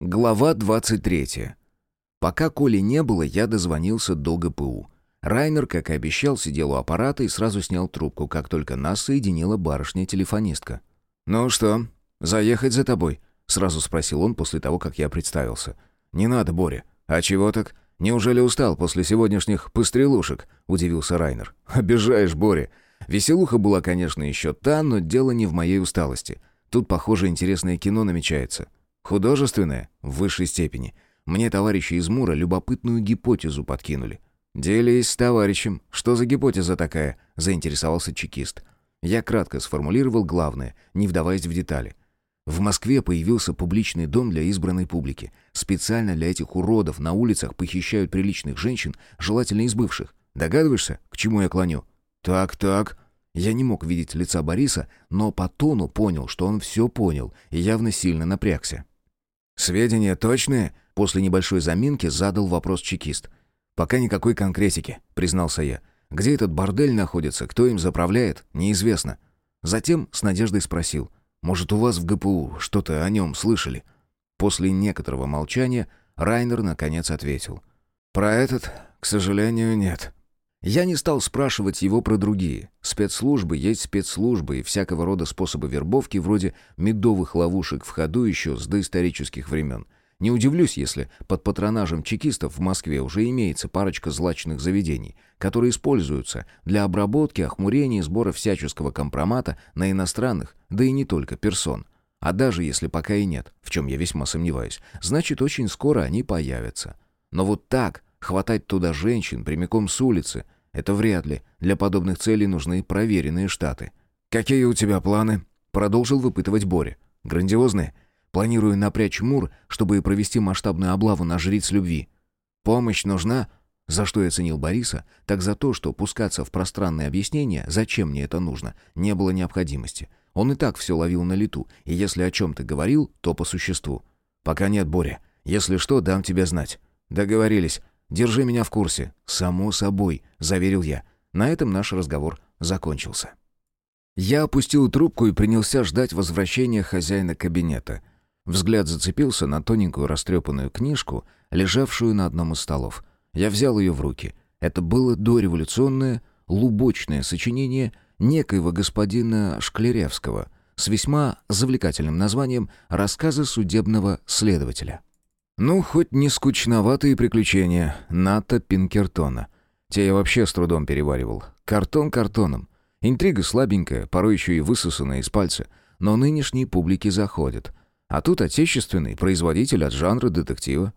Глава 23. Пока Коли не было, я дозвонился до ГПУ. Райнер, как и обещал, сидел у аппарата и сразу снял трубку, как только нас соединила барышня-телефонистка. «Ну что, заехать за тобой?» — сразу спросил он после того, как я представился. «Не надо, Боря. А чего так? Неужели устал после сегодняшних пострелушек?» — удивился Райнер. «Обижаешь, Боря. Веселуха была, конечно, еще та, но дело не в моей усталости. Тут, похоже, интересное кино намечается. Художественное? В высшей степени. Мне товарищи из Мура любопытную гипотезу подкинули. «Делись с товарищем. Что за гипотеза такая?» – заинтересовался чекист. Я кратко сформулировал главное, не вдаваясь в детали. В Москве появился публичный дом для избранной публики. Специально для этих уродов на улицах похищают приличных женщин, желательно из бывших. Догадываешься, к чему я клоню? «Так, так». Я не мог видеть лица Бориса, но по тону понял, что он все понял и явно сильно напрягся. «Сведения точные?» — после небольшой заминки задал вопрос чекист. «Пока никакой конкретики», — признался я. «Где этот бордель находится, кто им заправляет, неизвестно». Затем с надеждой спросил. «Может, у вас в ГПУ что-то о нем слышали?» После некоторого молчания Райнер наконец ответил. «Про этот, к сожалению, нет». Я не стал спрашивать его про другие. Спецслужбы есть спецслужбы и всякого рода способы вербовки, вроде медовых ловушек в ходу еще с доисторических времен. Не удивлюсь, если под патронажем чекистов в Москве уже имеется парочка злачных заведений, которые используются для обработки, охмурения и сбора всяческого компромата на иностранных, да и не только персон. А даже если пока и нет, в чем я весьма сомневаюсь, значит очень скоро они появятся. Но вот так хватать туда женщин прямиком с улицы – это вряд ли. Для подобных целей нужны проверенные штаты. «Какие у тебя планы?» Продолжил выпытывать Боря. «Грандиозные. Планирую напрячь Мур, чтобы провести масштабную облаву на жриц любви. Помощь нужна?» За что я ценил Бориса, так за то, что пускаться в пространные объяснения, зачем мне это нужно, не было необходимости. Он и так все ловил на лету, и если о чем-то говорил, то по существу. «Пока нет, Боря. Если что, дам тебе знать». «Договорились. Держи меня в курсе». «Само собой», — заверил я. На этом наш разговор закончился. Я опустил трубку и принялся ждать возвращения хозяина кабинета. Взгляд зацепился на тоненькую растрепанную книжку, лежавшую на одном из столов. Я взял ее в руки. Это было дореволюционное, лубочное сочинение некоего господина Шклеревского с весьма завлекательным названием «Рассказы судебного следователя». Ну, хоть не скучноватые приключения Ната Пинкертона. Те я вообще с трудом переваривал. Картон картоном. Интрига слабенькая, порой еще и высосанная из пальца. Но нынешней публике заходит. А тут отечественный производитель от жанра детектива.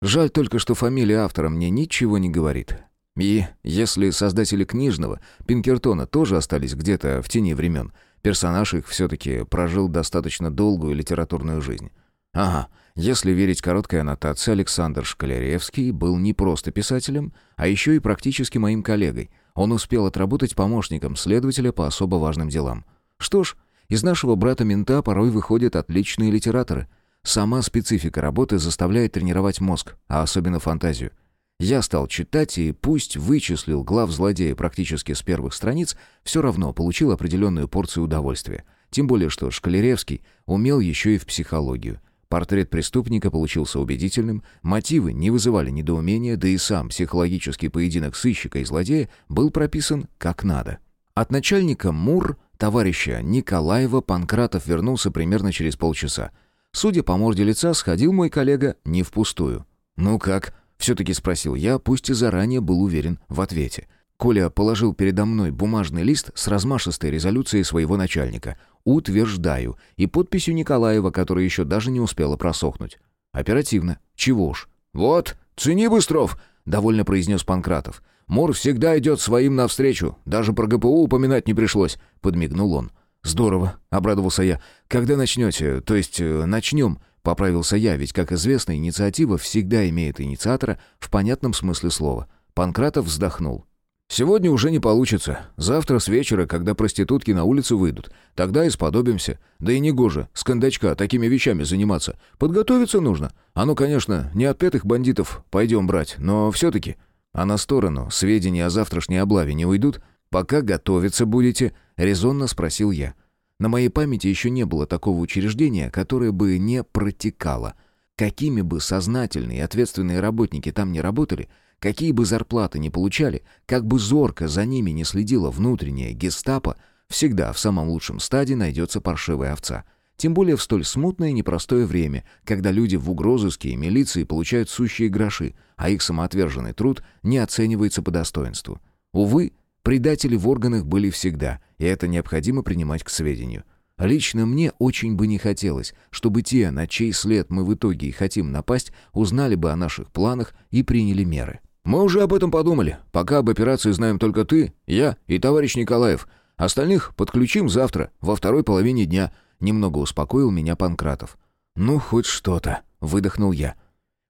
Жаль только, что фамилия автора мне ничего не говорит. И если создатели книжного Пинкертона тоже остались где-то в тени времен, персонаж их все-таки прожил достаточно долгую литературную жизнь. Ага, если верить короткой аннотации, Александр Шкалеревский был не просто писателем, а еще и практически моим коллегой. Он успел отработать помощником следователя по особо важным делам. Что ж, из нашего брата-мента порой выходят отличные литераторы. Сама специфика работы заставляет тренировать мозг, а особенно фантазию. Я стал читать и, пусть вычислил глав злодея практически с первых страниц, все равно получил определенную порцию удовольствия. Тем более, что Шкалеревский умел еще и в психологию – Портрет преступника получился убедительным, мотивы не вызывали недоумения, да и сам психологический поединок сыщика и злодея был прописан как надо. От начальника МУР, товарища Николаева, Панкратов вернулся примерно через полчаса. Судя по морде лица, сходил мой коллега не впустую. «Ну как?» — все-таки спросил я, пусть и заранее был уверен в ответе — Коля положил передо мной бумажный лист с размашистой резолюцией своего начальника. «Утверждаю» и подписью Николаева, которая еще даже не успела просохнуть. Оперативно. Чего уж. «Вот, цени, Быстров!» — довольно произнес Панкратов. «Мур всегда идет своим навстречу. Даже про ГПУ упоминать не пришлось», — подмигнул он. «Здорово», — обрадовался я. «Когда начнете? То есть э, начнем?» — поправился я, ведь, как известно, инициатива всегда имеет инициатора в понятном смысле слова. Панкратов вздохнул. Сегодня уже не получится. Завтра с вечера, когда проститутки на улицу выйдут, тогда и сподобимся. Да и не гоже с кондачка такими вещами заниматься. Подготовиться нужно. А ну, конечно, не от этих бандитов пойдем брать, но все-таки. А на сторону сведения о завтрашней облаве не уйдут? Пока готовиться будете?» — резонно спросил я. На моей памяти еще не было такого учреждения, которое бы не протекало — Какими бы сознательные и ответственные работники там не работали, какие бы зарплаты не получали, как бы зорко за ними не следила внутренняя гестапо, всегда в самом лучшем стаде найдется паршивая овца. Тем более в столь смутное и непростое время, когда люди в угрозыске и милиции получают сущие гроши, а их самоотверженный труд не оценивается по достоинству. Увы, предатели в органах были всегда, и это необходимо принимать к сведению. Лично мне очень бы не хотелось, чтобы те, на чей след мы в итоге и хотим напасть, узнали бы о наших планах и приняли меры. «Мы уже об этом подумали. Пока об операции знаем только ты, я и товарищ Николаев. Остальных подключим завтра, во второй половине дня», — немного успокоил меня Панкратов. «Ну, хоть что-то», — выдохнул я.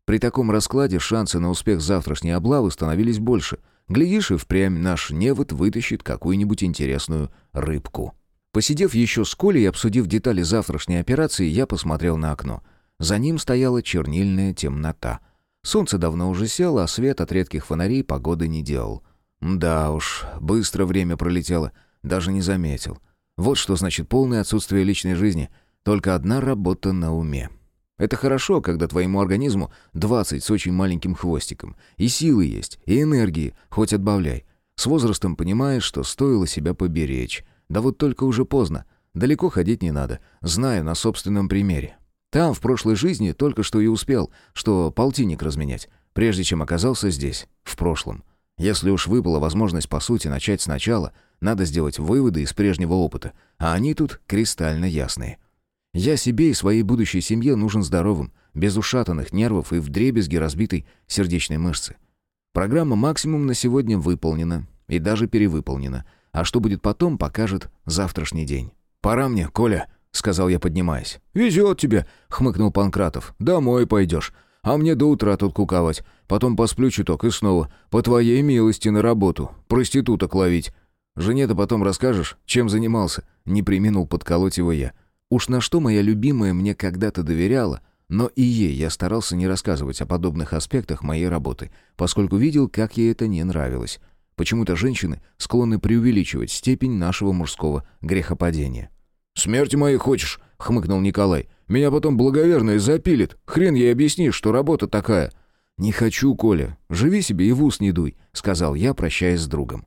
При таком раскладе шансы на успех завтрашней облавы становились больше. Глядишь, и впрямь наш невод вытащит какую-нибудь интересную рыбку. Посидев еще с Колей и обсудив детали завтрашней операции, я посмотрел на окно. За ним стояла чернильная темнота. Солнце давно уже село, а свет от редких фонарей погоды не делал. Да уж, быстро время пролетело, даже не заметил. Вот что значит полное отсутствие личной жизни. Только одна работа на уме. Это хорошо, когда твоему организму 20 с очень маленьким хвостиком. И силы есть, и энергии, хоть отбавляй. С возрастом понимаешь, что стоило себя поберечь. Да вот только уже поздно. Далеко ходить не надо. Знаю на собственном примере. Там, в прошлой жизни, только что и успел, что полтинник разменять, прежде чем оказался здесь, в прошлом. Если уж выпала возможность, по сути, начать сначала, надо сделать выводы из прежнего опыта, а они тут кристально ясные. Я себе и своей будущей семье нужен здоровым, без ушатанных нервов и вдребезги разбитой сердечной мышцы. Программа «Максимум» на сегодня выполнена и даже перевыполнена — а что будет потом, покажет завтрашний день. «Пора мне, Коля», — сказал я, поднимаясь. «Везет тебе», — хмыкнул Панкратов. «Домой пойдешь. А мне до утра тут куковать. Потом посплю чуток и снова, по твоей милости, на работу. Проституток ловить. Жене-то потом расскажешь, чем занимался?» Не приминул подколоть его я. Уж на что моя любимая мне когда-то доверяла, но и ей я старался не рассказывать о подобных аспектах моей работы, поскольку видел, как ей это не нравилось. Почему-то женщины склонны преувеличивать степень нашего мужского грехопадения. «Смерти моей хочешь?» — хмыкнул Николай. «Меня потом благоверно и запилит. Хрен ей объяснишь, что работа такая». «Не хочу, Коля. Живи себе и в ус не дуй», — сказал я, прощаясь с другом.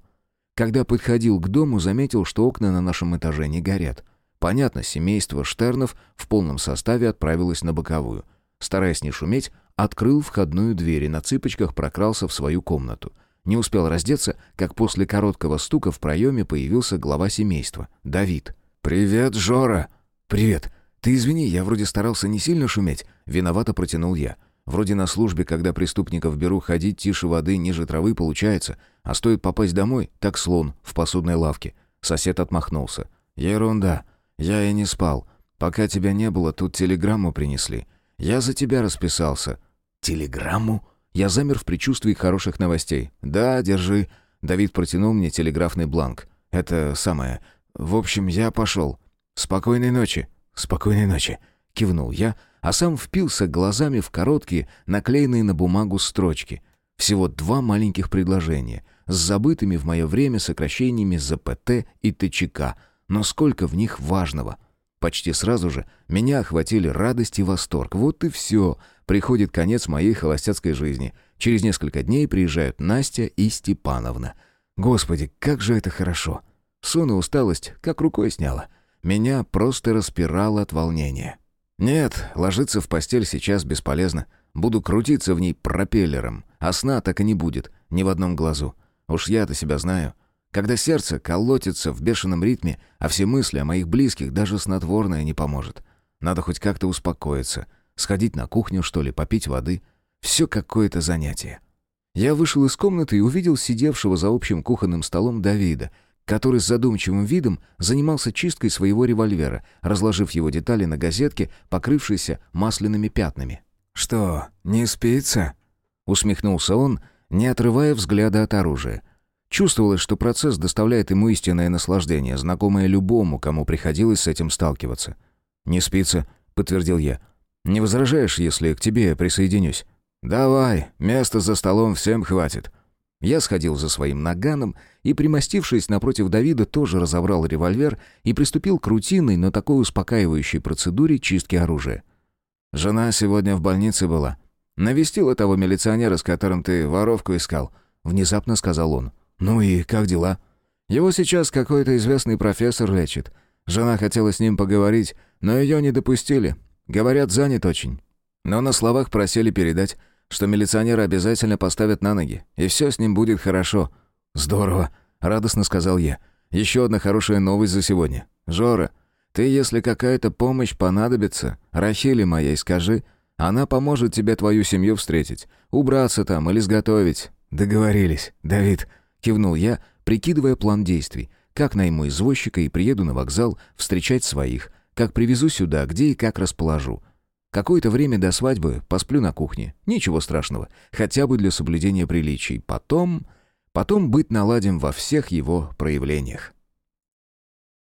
Когда подходил к дому, заметил, что окна на нашем этаже не горят. Понятно, семейство Штернов в полном составе отправилось на боковую. Стараясь не шуметь, открыл входную дверь и на цыпочках прокрался в свою комнату — не успел раздеться, как после короткого стука в проеме появился глава семейства, Давид. «Привет, Жора!» «Привет. Ты извини, я вроде старался не сильно шуметь». Виновато протянул я. Вроде на службе, когда преступников беру ходить тише воды, ниже травы получается, а стоит попасть домой, так слон в посудной лавке. Сосед отмахнулся. «Ерунда. Я и не спал. Пока тебя не было, тут телеграмму принесли. Я за тебя расписался». «Телеграмму?» Я замер в предчувствии хороших новостей. «Да, держи». Давид протянул мне телеграфный бланк. «Это самое. В общем, я пошел. Спокойной ночи». «Спокойной ночи», — кивнул я, а сам впился глазами в короткие, наклеенные на бумагу строчки. Всего два маленьких предложения, с забытыми в мое время сокращениями ЗПТ и ТЧК, но сколько в них важного. Почти сразу же меня охватили радость и восторг. Вот и все — приходит конец моей холостяцкой жизни. Через несколько дней приезжают Настя и Степановна. Господи, как же это хорошо. Сон и усталость как рукой сняла. Меня просто распирало от волнения. Нет, ложиться в постель сейчас бесполезно. Буду крутиться в ней пропеллером, а сна так и не будет, ни в одном глазу. Уж я-то себя знаю. Когда сердце колотится в бешеном ритме, а все мысли о моих близких даже снотворное не поможет. Надо хоть как-то успокоиться, Сходить на кухню, что ли, попить воды. Все какое-то занятие. Я вышел из комнаты и увидел сидевшего за общим кухонным столом Давида, который с задумчивым видом занимался чисткой своего револьвера, разложив его детали на газетке, покрывшейся масляными пятнами. «Что, не спится?» — усмехнулся он, не отрывая взгляда от оружия. Чувствовалось, что процесс доставляет ему истинное наслаждение, знакомое любому, кому приходилось с этим сталкиваться. «Не спится», — подтвердил я. Не возражаешь, если к тебе присоединюсь? Давай, места за столом всем хватит. Я сходил за своим наганом и, примостившись напротив Давида, тоже разобрал револьвер и приступил к рутинной, но такой успокаивающей процедуре чистки оружия. Жена сегодня в больнице была. Навестила того милиционера, с которым ты воровку искал», — внезапно сказал он. «Ну и как дела?» «Его сейчас какой-то известный профессор лечит. Жена хотела с ним поговорить, но ее не допустили. Говорят, занят очень. Но на словах просили передать, что милиционера обязательно поставят на ноги, и все с ним будет хорошо». «Здорово», — радостно сказал я. «Еще одна хорошая новость за сегодня. Жора, ты, если какая-то помощь понадобится, Рахиле моей скажи, она поможет тебе твою семью встретить, убраться там или сготовить». «Договорились, Давид», — кивнул я, прикидывая план действий. Как найму извозчика и приеду на вокзал встречать своих, как привезу сюда, где и как расположу. Какое-то время до свадьбы посплю на кухне. Ничего страшного, хотя бы для соблюдения приличий. Потом... Потом быть наладим во всех его проявлениях.